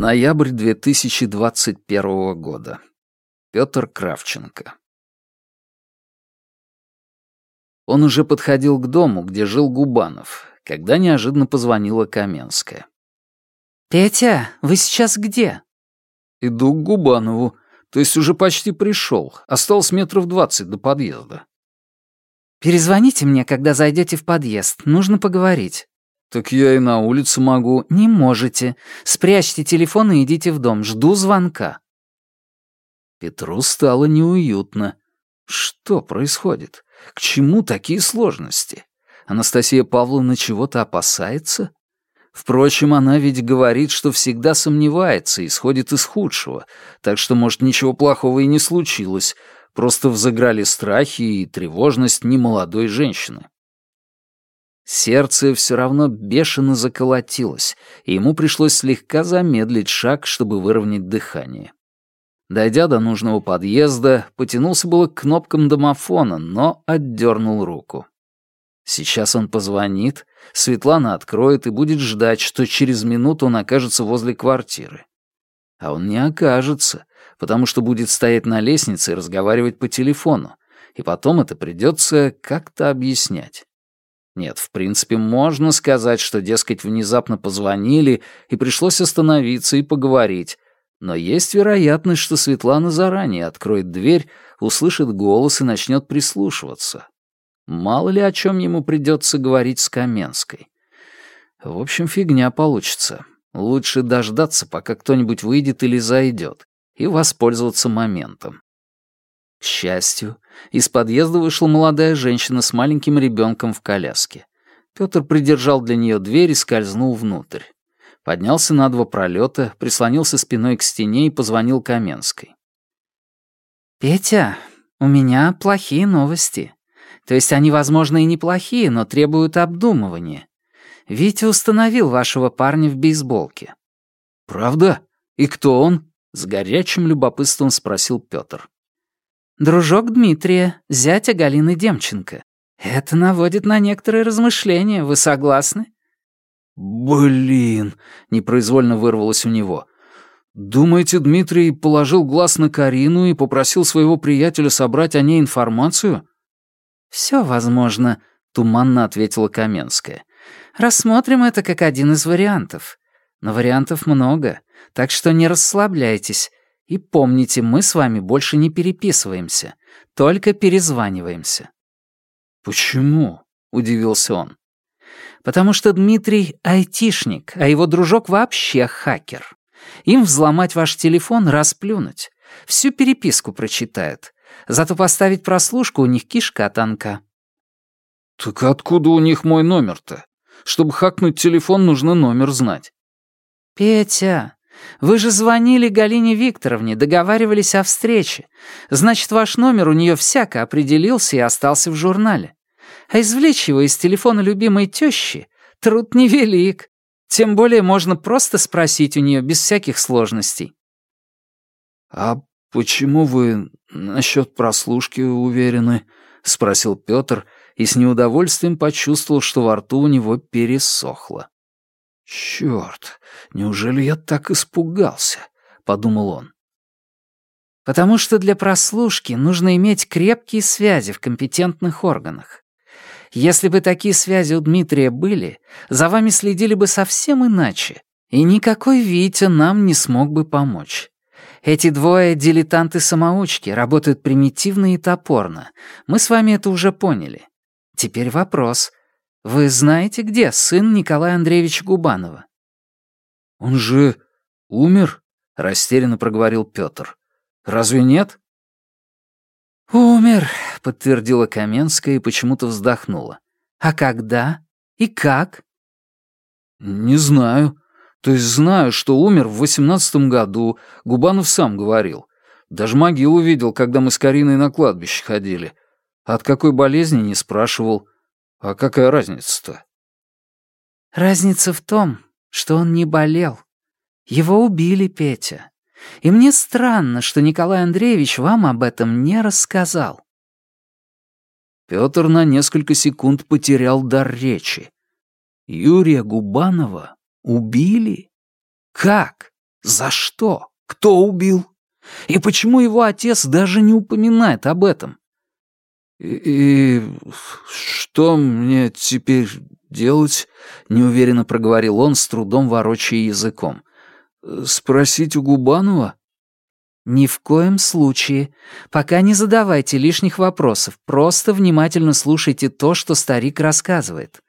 Ноябрь 2021 года. Петр Кравченко. Он уже подходил к дому, где жил Губанов, когда неожиданно позвонила Каменская. «Петя, вы сейчас где?» «Иду к Губанову. То есть уже почти пришел. Осталось метров двадцать до подъезда». «Перезвоните мне, когда зайдете в подъезд. Нужно поговорить». «Так я и на улице могу». «Не можете. Спрячьте телефон и идите в дом. Жду звонка». Петру стало неуютно. Что происходит? К чему такие сложности? Анастасия Павловна чего-то опасается? Впрочем, она ведь говорит, что всегда сомневается, исходит из худшего, так что, может, ничего плохого и не случилось, просто взыграли страхи и тревожность немолодой женщины. Сердце все равно бешено заколотилось, и ему пришлось слегка замедлить шаг, чтобы выровнять дыхание. Дойдя до нужного подъезда, потянулся было к кнопкам домофона, но отдернул руку. Сейчас он позвонит, Светлана откроет и будет ждать, что через минуту он окажется возле квартиры. А он не окажется, потому что будет стоять на лестнице и разговаривать по телефону, и потом это придется как-то объяснять. Нет, в принципе, можно сказать, что, дескать, внезапно позвонили, и пришлось остановиться и поговорить, но есть вероятность, что Светлана заранее откроет дверь, услышит голос и начнет прислушиваться. Мало ли о чем ему придется говорить с Каменской. В общем, фигня получится. Лучше дождаться, пока кто-нибудь выйдет или зайдет, и воспользоваться моментом. К счастью, из подъезда вышла молодая женщина с маленьким ребенком в коляске. Петр придержал для нее дверь и скользнул внутрь поднялся на два пролета, прислонился спиной к стене и позвонил Каменской. «Петя, у меня плохие новости. То есть они, возможно, и неплохие, но требуют обдумывания. Витя установил вашего парня в бейсболке». «Правда? И кто он?» — с горячим любопытством спросил Петр. «Дружок Дмитрия, зятя Галины Демченко. Это наводит на некоторые размышления, вы согласны?» «Блин!» — непроизвольно вырвалось у него. «Думаете, Дмитрий положил глаз на Карину и попросил своего приятеля собрать о ней информацию?» «Все возможно», — туманно ответила Каменская. «Рассмотрим это как один из вариантов. Но вариантов много, так что не расслабляйтесь. И помните, мы с вами больше не переписываемся, только перезваниваемся». «Почему?» — удивился он потому что Дмитрий — айтишник, а его дружок вообще хакер. Им взломать ваш телефон — расплюнуть. Всю переписку прочитают. Зато поставить прослушку у них кишка тонка. «Так откуда у них мой номер-то? Чтобы хакнуть телефон, нужно номер знать». «Петя, вы же звонили Галине Викторовне, договаривались о встрече. Значит, ваш номер у нее всяко определился и остался в журнале а извлечь его из телефона любимой тещи — труд невелик. Тем более можно просто спросить у нее без всяких сложностей. «А почему вы насчет прослушки уверены?» — спросил Петр и с неудовольствием почувствовал, что во рту у него пересохло. «Чёрт, неужели я так испугался?» — подумал он. «Потому что для прослушки нужно иметь крепкие связи в компетентных органах. Если бы такие связи у Дмитрия были, за вами следили бы совсем иначе, и никакой Витя нам не смог бы помочь. Эти двое дилетанты-самоучки работают примитивно и топорно. Мы с вами это уже поняли. Теперь вопрос. Вы знаете, где сын Николая Андреевича Губанова? «Он же умер?» — растерянно проговорил Петр. «Разве нет?» «Умер», — подтвердила Каменская и почему-то вздохнула. «А когда? И как?» «Не знаю. То есть знаю, что умер в восемнадцатом году, Губанов сам говорил. Даже могилу видел, когда мы с Кариной на кладбище ходили. От какой болезни не спрашивал. А какая разница-то?» «Разница в том, что он не болел. Его убили, Петя. И мне странно, что Николай Андреевич вам об этом не рассказал. Петр на несколько секунд потерял дар речи. Юрия Губанова убили? Как? За что? Кто убил? И почему его отец даже не упоминает об этом? «И, и что мне теперь делать?» — неуверенно проговорил он, с трудом ворочая языком. «Спросить у Губанова?» «Ни в коем случае. Пока не задавайте лишних вопросов, просто внимательно слушайте то, что старик рассказывает.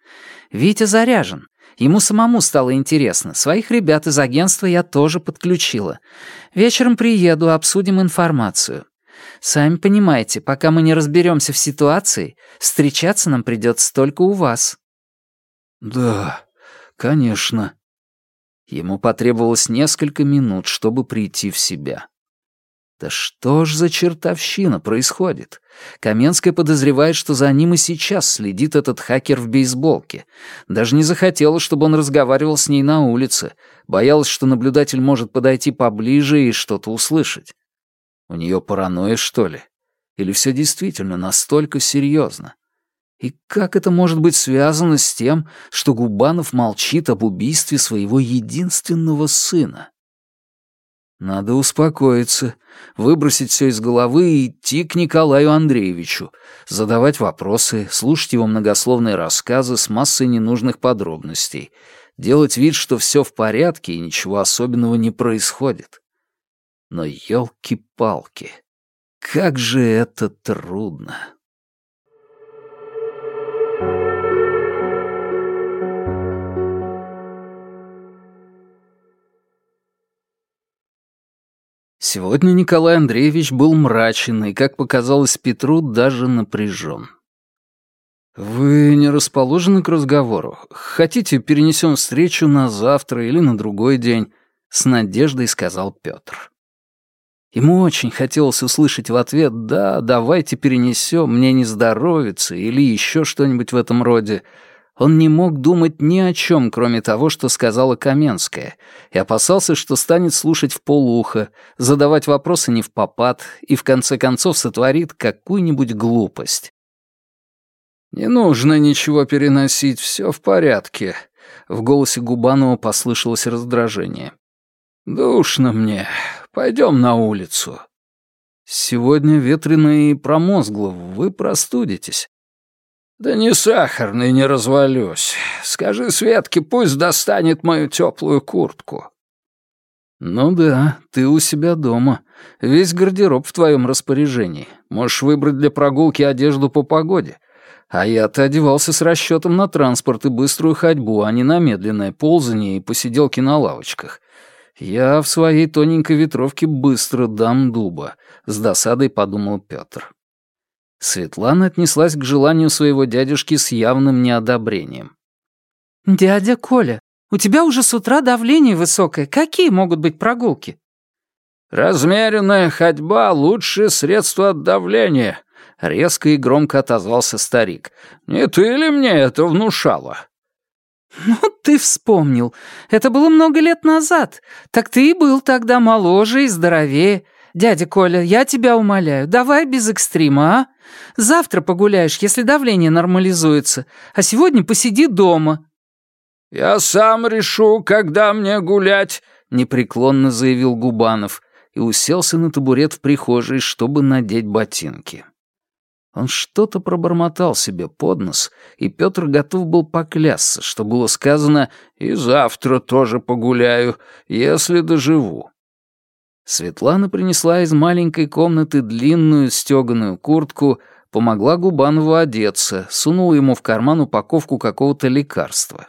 Витя заряжен. Ему самому стало интересно. Своих ребят из агентства я тоже подключила. Вечером приеду, обсудим информацию. Сами понимаете, пока мы не разберемся в ситуации, встречаться нам придется только у вас». «Да, конечно». Ему потребовалось несколько минут, чтобы прийти в себя. Да что ж за чертовщина происходит? Каменская подозревает, что за ним и сейчас следит этот хакер в бейсболке. Даже не захотела, чтобы он разговаривал с ней на улице. Боялась, что наблюдатель может подойти поближе и что-то услышать. У нее паранойя, что ли? Или все действительно настолько серьезно? И как это может быть связано с тем, что Губанов молчит об убийстве своего единственного сына? Надо успокоиться, выбросить все из головы и идти к Николаю Андреевичу, задавать вопросы, слушать его многословные рассказы с массой ненужных подробностей, делать вид, что все в порядке и ничего особенного не происходит. Но елки-палки, как же это трудно. Сегодня Николай Андреевич был мрачен и, как показалось Петру, даже напряжен. «Вы не расположены к разговору? Хотите, перенесем встречу на завтра или на другой день?» — с надеждой сказал Петр. Ему очень хотелось услышать в ответ «Да, давайте перенесем, мне не здоровится» или еще что-нибудь в этом роде, он не мог думать ни о чем, кроме того, что сказала Каменская, и опасался, что станет слушать в полуха, задавать вопросы не в попад и в конце концов сотворит какую-нибудь глупость. «Не нужно ничего переносить, все в порядке», — в голосе Губанова послышалось раздражение. «Душно мне. Пойдем на улицу». «Сегодня ветрено и промозгло, вы простудитесь». «Да не сахарный, не развалюсь. Скажи Светке, пусть достанет мою теплую куртку». «Ну да, ты у себя дома. Весь гардероб в твоем распоряжении. Можешь выбрать для прогулки одежду по погоде. А я-то одевался с расчетом на транспорт и быструю ходьбу, а не на медленное ползание и посиделки на лавочках. Я в своей тоненькой ветровке быстро дам дуба», — с досадой подумал Петр. Светлана отнеслась к желанию своего дядюшки с явным неодобрением. «Дядя Коля, у тебя уже с утра давление высокое. Какие могут быть прогулки?» «Размеренная ходьба — лучшее средство от давления», — резко и громко отозвался старик. «Не ты ли мне это внушала?» «Ну, ты вспомнил. Это было много лет назад. Так ты и был тогда моложе и здоровее. Дядя Коля, я тебя умоляю, давай без экстрима, а? Завтра погуляешь, если давление нормализуется, а сегодня посиди дома». «Я сам решу, когда мне гулять», — непреклонно заявил Губанов и уселся на табурет в прихожей, чтобы надеть ботинки. Он что-то пробормотал себе под нос, и Петр готов был поклясться, что было сказано «и завтра тоже погуляю, если доживу». Светлана принесла из маленькой комнаты длинную стёганую куртку, помогла Губанову одеться, сунула ему в карман упаковку какого-то лекарства.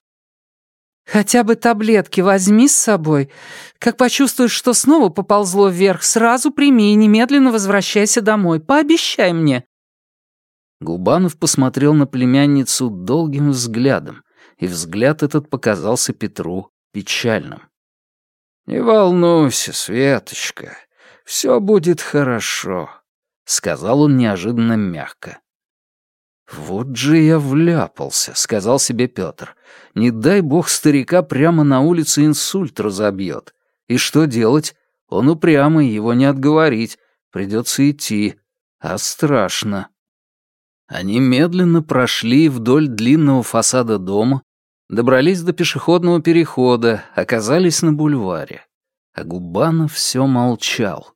«Хотя бы таблетки возьми с собой. Как почувствуешь, что снова поползло вверх, сразу прими и немедленно возвращайся домой. Пообещай мне». Губанов посмотрел на племянницу долгим взглядом, и взгляд этот показался Петру печальным. «Не волнуйся, Светочка, все будет хорошо», — сказал он неожиданно мягко. «Вот же я вляпался», — сказал себе Петр. «Не дай бог старика прямо на улице инсульт разобьет. И что делать? Он упрямый, его не отговорить. Придется идти. А страшно». Они медленно прошли вдоль длинного фасада дома, добрались до пешеходного перехода, оказались на бульваре. А Губанов все молчал.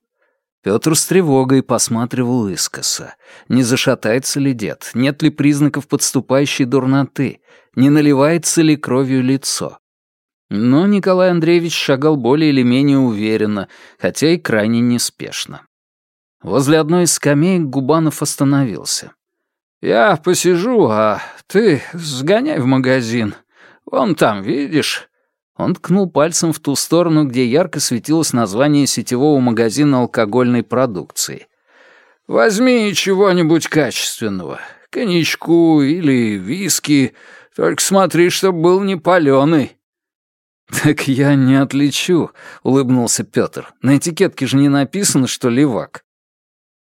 Петр с тревогой посматривал искоса. Не зашатается ли дед? Нет ли признаков подступающей дурноты? Не наливается ли кровью лицо? Но Николай Андреевич шагал более или менее уверенно, хотя и крайне неспешно. Возле одной из скамеек Губанов остановился. «Я посижу, а ты сгоняй в магазин. Вон там, видишь?» Он ткнул пальцем в ту сторону, где ярко светилось название сетевого магазина алкогольной продукции. «Возьми чего-нибудь качественного. Коньячку или виски. Только смотри, чтоб был не палёный». «Так я не отличу», — улыбнулся Пётр. «На этикетке же не написано, что левак».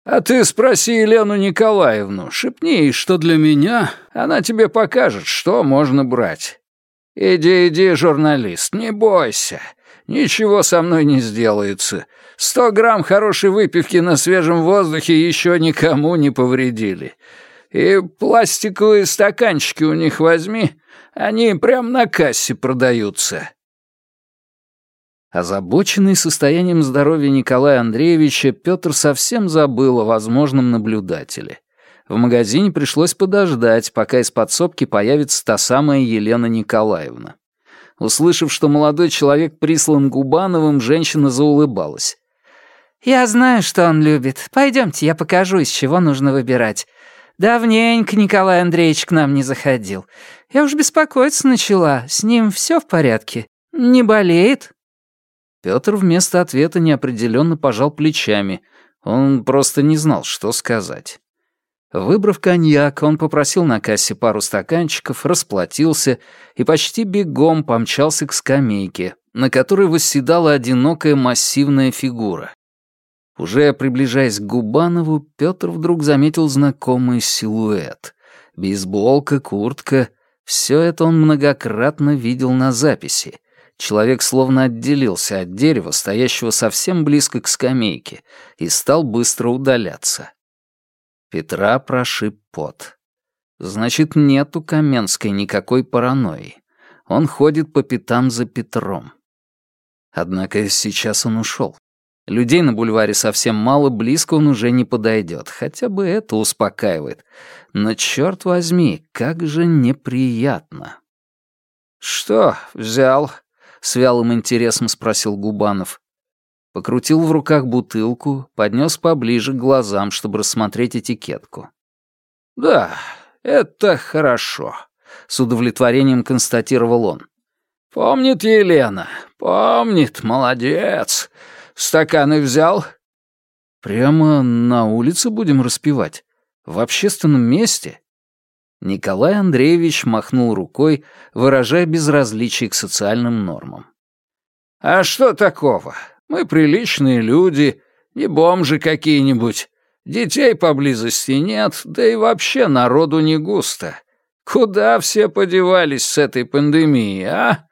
«А ты спроси Елену Николаевну, шепни ей, что для меня, она тебе покажет, что можно брать. «Иди, иди, журналист, не бойся. Ничего со мной не сделается. Сто грамм хорошей выпивки на свежем воздухе еще никому не повредили. И пластиковые стаканчики у них возьми, они прямо на кассе продаются». Озабоченный состоянием здоровья Николая Андреевича, Петр совсем забыл о возможном наблюдателе в магазине пришлось подождать, пока из подсобки появится та самая Елена Николаевна. Услышав, что молодой человек прислан Губановым, женщина заулыбалась. «Я знаю, что он любит. Пойдемте, я покажу, из чего нужно выбирать. Давненько Николай Андреевич к нам не заходил. Я уж беспокоиться начала. С ним все в порядке? Не болеет?» Петр вместо ответа неопределенно пожал плечами. Он просто не знал, что сказать. Выбрав коньяк, он попросил на кассе пару стаканчиков, расплатился и почти бегом помчался к скамейке, на которой восседала одинокая массивная фигура. Уже приближаясь к Губанову, Петр вдруг заметил знакомый силуэт. Бейсболка, куртка — все это он многократно видел на записи. Человек словно отделился от дерева, стоящего совсем близко к скамейке, и стал быстро удаляться. Петра прошиб пот. Значит, нет у Каменской никакой паранойи. Он ходит по пятам за Петром. Однако сейчас он ушел. Людей на бульваре совсем мало, близко он уже не подойдет. Хотя бы это успокаивает. Но черт возьми, как же неприятно. «Что взял?» — с вялым интересом спросил Губанов покрутил в руках бутылку, поднес поближе к глазам, чтобы рассмотреть этикетку. «Да, это хорошо», — с удовлетворением констатировал он. «Помнит Елена, помнит, молодец. Стаканы взял?» «Прямо на улице будем распивать? В общественном месте?» Николай Андреевич махнул рукой, выражая безразличие к социальным нормам. «А что такого? Мы приличные люди, не бомжи какие-нибудь. Детей поблизости нет, да и вообще народу не густо. Куда все подевались с этой пандемией, а?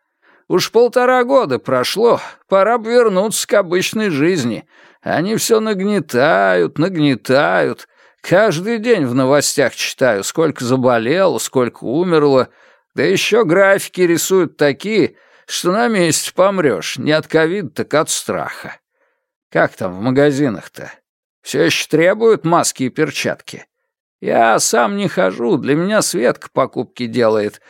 Уж полтора года прошло, пора бы вернуться к обычной жизни. Они все нагнетают, нагнетают. Каждый день в новостях читаю, сколько заболело, сколько умерло. Да еще графики рисуют такие, что на месте помрешь, не от ковида, так от страха. Как там в магазинах-то? Все еще требуют маски и перчатки? Я сам не хожу, для меня Светка покупки делает.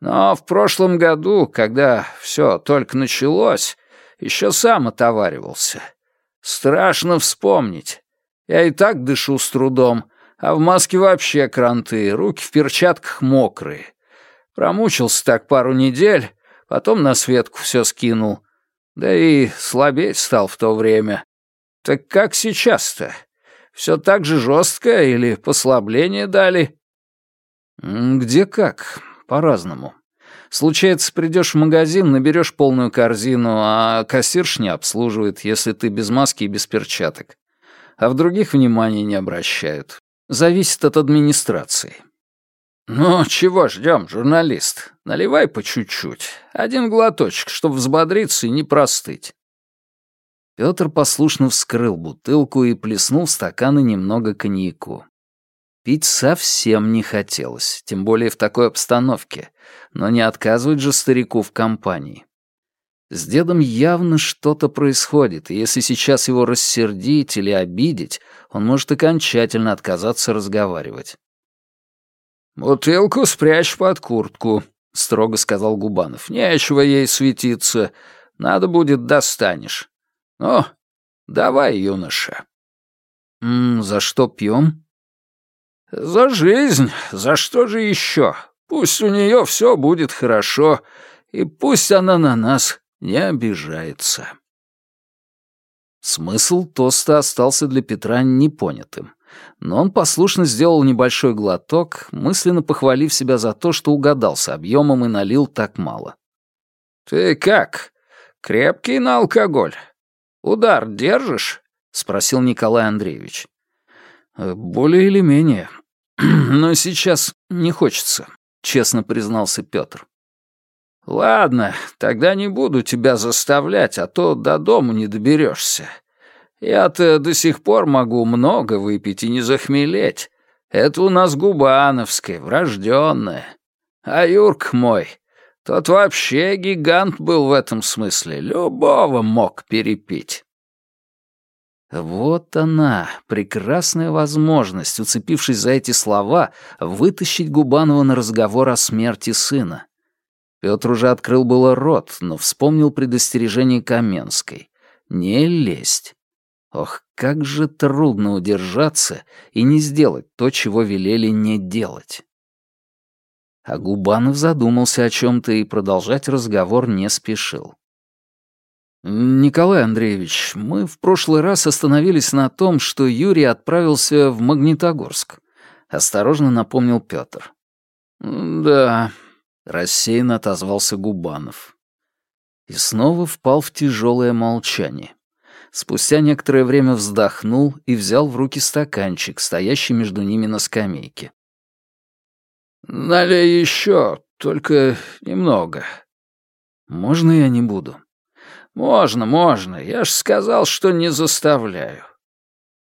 Но в прошлом году, когда все только началось, еще сам отоваривался. Страшно вспомнить. Я и так дышу с трудом, а в маске вообще кранты, руки в перчатках мокрые. Промучился так пару недель, Потом на Светку все скинул. Да и слабеть стал в то время. Так как сейчас-то? Все так же жестко или послабление дали? Где как, по-разному. Случается, придешь в магазин, наберешь полную корзину, а кассирш не обслуживает, если ты без маски и без перчаток. А в других внимания не обращают. Зависит от администрации. «Ну, чего ждем, журналист? Наливай по чуть-чуть. Один глоточек, чтобы взбодриться и не простыть». Пётр послушно вскрыл бутылку и плеснул в стаканы немного коньяку. Пить совсем не хотелось, тем более в такой обстановке, но не отказывать же старику в компании. С дедом явно что-то происходит, и если сейчас его рассердить или обидеть, он может окончательно отказаться разговаривать. «Бутылку спрячь под куртку», — строго сказал Губанов. «Нечего ей светиться. Надо будет, достанешь. Ну, давай, юноша». «М -м, «За что пьем?» «За жизнь. За что же еще? Пусть у нее все будет хорошо, и пусть она на нас не обижается». Смысл тоста остался для Петра непонятым, но он послушно сделал небольшой глоток, мысленно похвалив себя за то, что угадал с объемом и налил так мало. «Ты как? Крепкий на алкоголь? Удар держишь?» — спросил Николай Андреевич. «Э, «Более или менее. Но сейчас не хочется», — честно признался Петр. «Ладно, тогда не буду тебя заставлять, а то до дому не доберешься. Я-то до сих пор могу много выпить и не захмелеть. Это у нас губановское, врожденное. А Юрк мой, тот вообще гигант был в этом смысле, любого мог перепить». Вот она, прекрасная возможность, уцепившись за эти слова, вытащить Губанова на разговор о смерти сына. Петр уже открыл было рот, но вспомнил предостережение Каменской. Не лезть. Ох, как же трудно удержаться и не сделать то, чего велели не делать. А Губанов задумался о чем-то и продолжать разговор не спешил. «Николай Андреевич, мы в прошлый раз остановились на том, что Юрий отправился в Магнитогорск», — осторожно напомнил Петр. «Да», Рассеянно отозвался Губанов. И снова впал в тяжелое молчание. Спустя некоторое время вздохнул и взял в руки стаканчик, стоящий между ними на скамейке. «Налей еще, только немного». «Можно я не буду?» «Можно, можно. Я ж сказал, что не заставляю».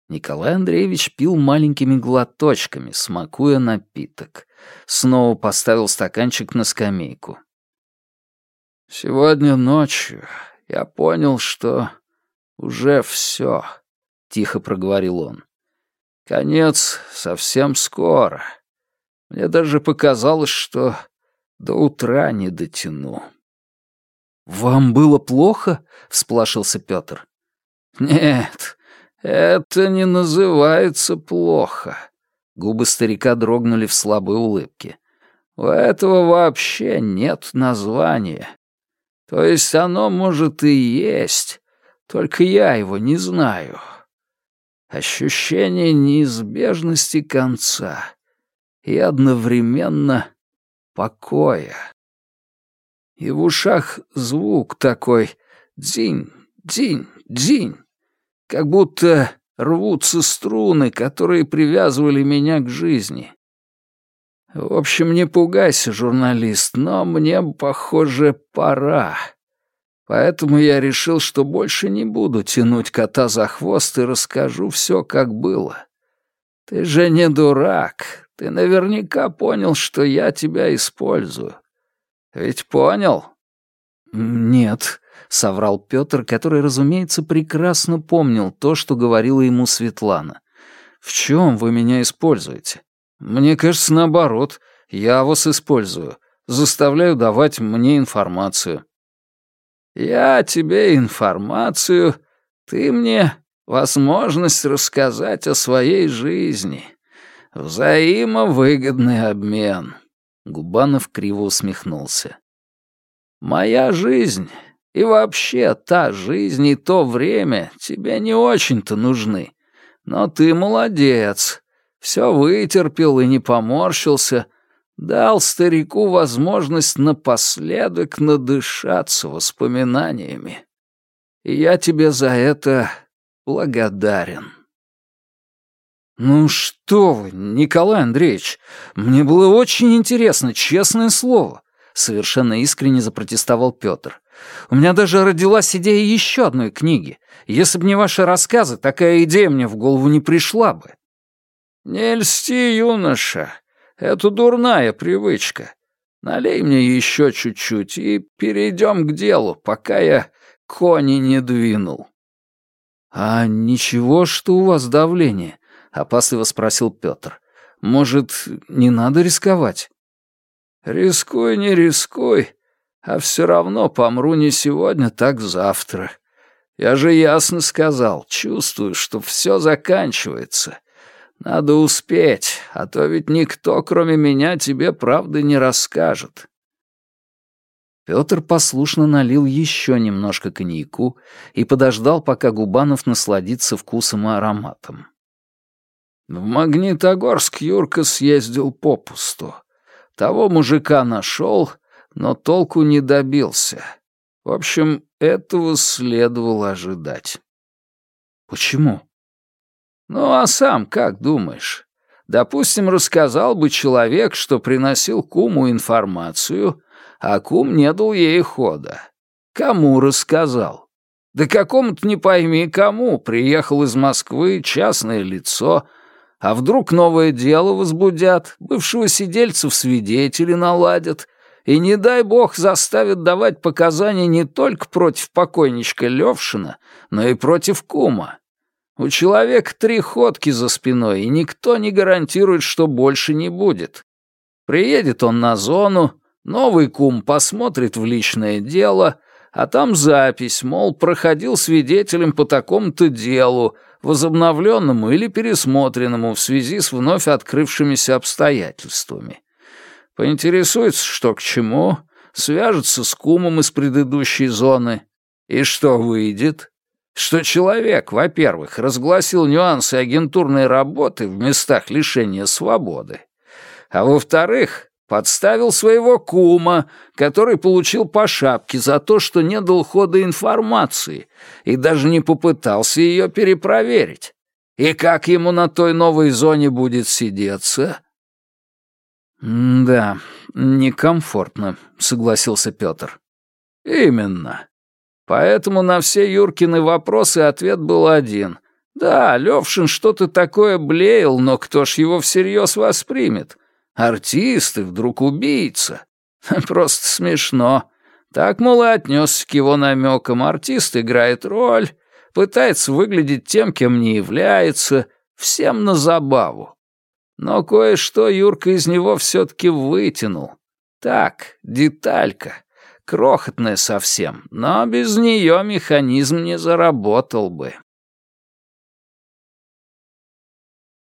Николай Андреевич пил маленькими глоточками, смакуя напиток. Снова поставил стаканчик на скамейку. «Сегодня ночью я понял, что уже все», — тихо проговорил он. «Конец совсем скоро. Мне даже показалось, что до утра не дотяну». «Вам было плохо?» — всплашился Петр. «Нет, это не называется плохо. Губы старика дрогнули в слабой улыбке. У этого вообще нет названия. То есть оно, может, и есть, только я его не знаю. Ощущение неизбежности конца и одновременно покоя. И в ушах звук такой «дзинь, дзинь, дзинь», как будто рвутся струны, которые привязывали меня к жизни. В общем, не пугайся, журналист, но мне, похоже, пора. Поэтому я решил, что больше не буду тянуть кота за хвост и расскажу все, как было. Ты же не дурак. Ты наверняка понял, что я тебя использую. Ведь понял? Нет, — соврал Петр, который, разумеется, прекрасно помнил то, что говорила ему Светлана. «В чем вы меня используете? Мне кажется, наоборот, я вас использую, заставляю давать мне информацию». «Я тебе информацию, ты мне возможность рассказать о своей жизни. Взаимовыгодный обмен». Губанов криво усмехнулся. «Моя жизнь и вообще, та жизнь и то время тебе не очень-то нужны. Но ты молодец. Все вытерпел и не поморщился. Дал старику возможность напоследок надышаться воспоминаниями. И я тебе за это благодарен. «Ну что вы, Николай Андреевич, мне было очень интересно, честное слово», — совершенно искренне запротестовал Петр. У меня даже родилась идея еще одной книги. Если бы не ваши рассказы, такая идея мне в голову не пришла бы». «Не льсти, юноша. Это дурная привычка. Налей мне еще чуть-чуть и перейдем к делу, пока я кони не двинул». «А ничего, что у вас давление?» — опасливо спросил Петр. «Может, не надо рисковать?» «Рискуй, не рискуй, а все равно помру не сегодня, так завтра. Я же ясно сказал, чувствую, что все заканчивается. Надо успеть, а то ведь никто, кроме меня, тебе правды не расскажет». Петр послушно налил еще немножко коньяку и подождал, пока Губанов насладится вкусом и ароматом. В Магнитогорск Юрка съездил попусту. Того мужика нашел, но толку не добился. В общем, этого следовало ожидать. Почему? Ну, а сам как думаешь? Допустим, рассказал бы человек, что приносил куму информацию, а кум не дал ей хода. Кому рассказал? Да какому-то не пойми кому приехал из Москвы частное лицо, а вдруг новое дело возбудят, бывшего сидельца в свидетели наладят, и, не дай бог, заставят давать показания не только против покойничка Левшина, но и против кума. У человека три ходки за спиной, и никто не гарантирует, что больше не будет. Приедет он на зону, Новый кум посмотрит в личное дело, а там запись, мол, проходил свидетелем по такому-то делу, возобновленному или пересмотренному в связи с вновь открывшимися обстоятельствами. Поинтересуется, что к чему, свяжется с кумом из предыдущей зоны. И что выйдет? Что человек, во-первых, разгласил нюансы агентурной работы в местах лишения свободы, а во-вторых, Подставил своего кума, который получил по шапке за то, что не дал хода информации и даже не попытался ее перепроверить. И как ему на той новой зоне будет сидеться? «Да, некомфортно», — согласился Петр. «Именно. Поэтому на все Юркины вопросы ответ был один. Да, Левшин что-то такое блеял, но кто ж его всерьез воспримет? Артист и вдруг убийца. Просто смешно. Так, мол, и отнесся к его намекам. Артист играет роль, пытается выглядеть тем, кем не является, всем на забаву. Но кое-что Юрка из него все-таки вытянул. Так, деталька. Крохотная совсем, но без нее механизм не заработал бы.